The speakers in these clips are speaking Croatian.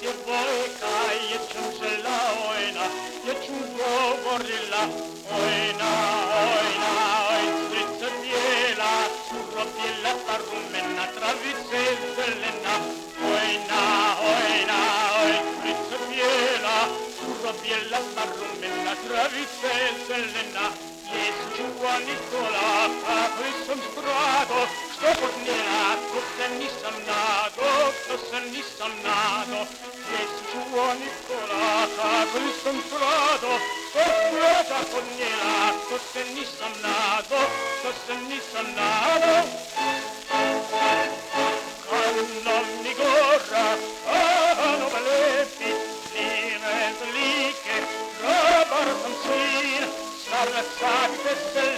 djevojka je čunčela ojna, je čun govorila ojna, ojna, oj, curica bijela, curo bijela, ta rumena, travice zelena, ojna, oj, curica bijela, curo bijela, ta rumena, travice zelena, Jesu čuva Nikola, kako sam strado, što kod njena, to se nisam nisam אַז קומט ניי אַ צייט ניצן נאָר, אַ צייט ניצן נאָר קען נאָר ניגער, אַ נאָבלע פֿינ אין דעם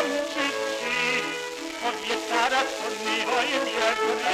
Sonnenschütze, und wir starren von mir